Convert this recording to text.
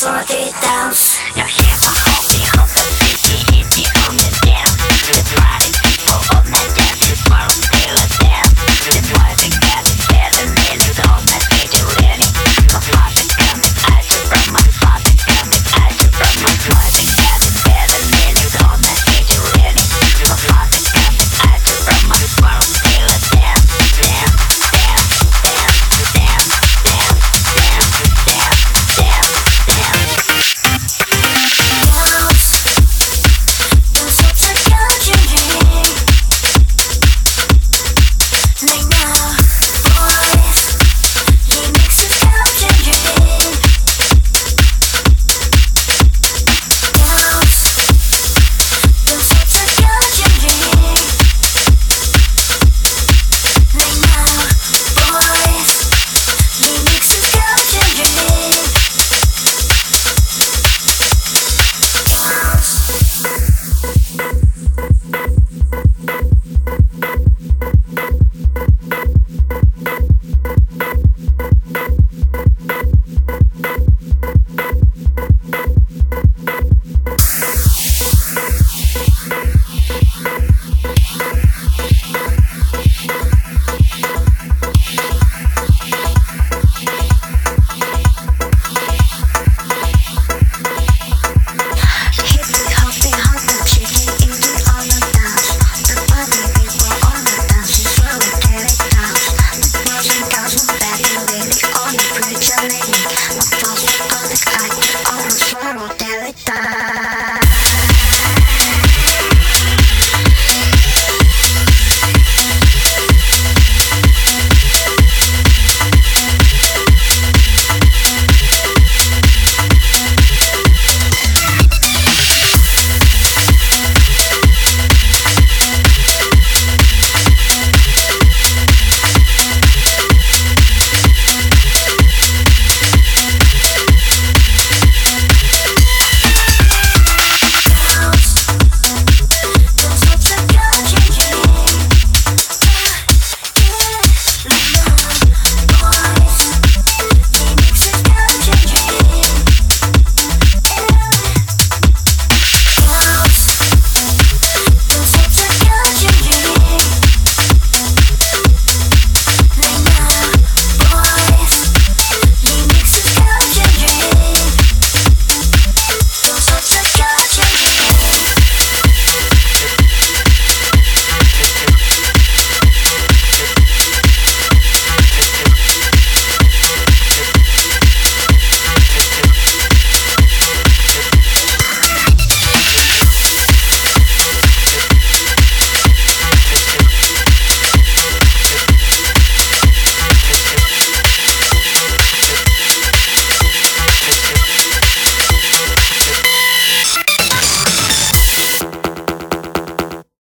for the dance.